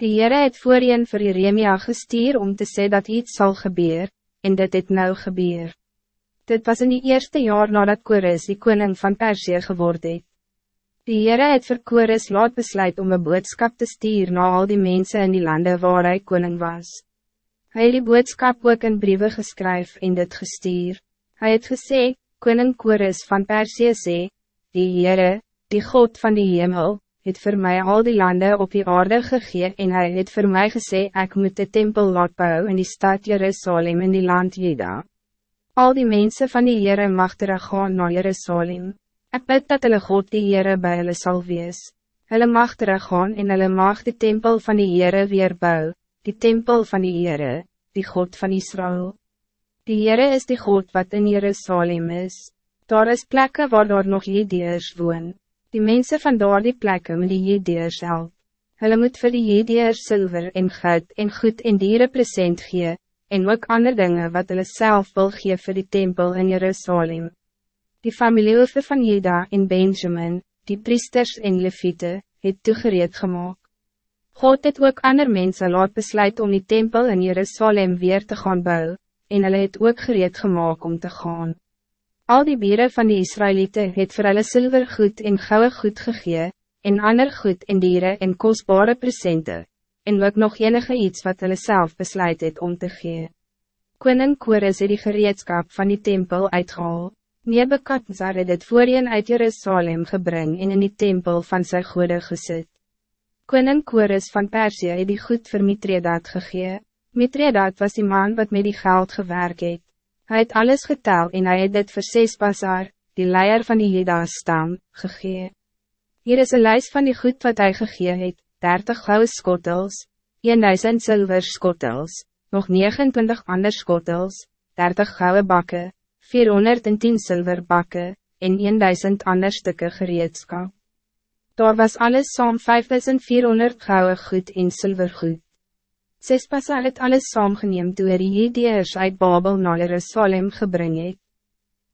Die Heere het voorheen vir Jeremia gestuur om te zeggen dat iets zal gebeuren, en dit het nou gebeur. Dit was in die eerste jaar nadat Kores die koning van Persie geworden het. Die Heere het vir Kores laat besluit om een boodskap te stuur na al die mensen in die landen waar hij koning was. Hij het die boodskap ook in brieven geskryf en dit gestuur. Hij het gesê, koning Kores van Persie sê, die Heere, die God van die hemel, het voor mij al die landen op die aarde gegee en hij het voor mij gesê ik moet de tempel laat bouwen in die stad Jerusalem in die land Juda. Al die mensen van die Heere mag terug gaan naar Jerusalem. Ik bid dat hulle God die Heere bij hulle sal wees. Hulle mag terug gaan en hulle mag de tempel van die Heere weer bou, die tempel van die Heere, die God van Israël. Die Heere is die God wat in Jerusalem is. Daar is plekken waar daar nog Jedeers woon. Die mensen van daar die plekken moet die Jedeers help. Hulle moet vir die Jedeers zilver en goud en goed en dieren present gee, en ook andere dingen wat hulle self wil gee vir die tempel in Jerusalem. Die familiehoofde van Jeda en Benjamin, die priesters en leviete, het toegereed gemaakt. God het ook ander mensen laat besluit om die tempel in Jerusalem weer te gaan bouwen, en hulle het ook gereed gemaakt om te gaan. Al die bieren van die Israëlieten het vir hulle silver goed en gouden goed gegee, en ander goed en dieren en kostbare presenten, en ook nog enige iets wat hulle self besluit het om te gee. Koning Kores het die gereedskap van die tempel uitgehaal, Nebekadzar het het voorheen uit Jerusalem gebring en in die tempel van sy goede gesit. Koning Kores van Persie het die goed vir Mitredat gegee, Mitredat was die man wat met die geld gewerkt het. Hij het alles getel en hij het dit vir Sesbazar, die leier van die Jeda's stam, gegee. Hier is een lijst van die goed wat hij gegee het, 30 gouden skottels, 1000 zilver skottels, nog 29 ander skottels, 30 gouden bakken, 410 zilver bakken, en 1000 ander stukken gereedskap. Daar was alles saam 5400 gouden goed en zilver Sespasa het alles saamgeneem toe er die Hedeers uit Babel na Jerusalem gebring het.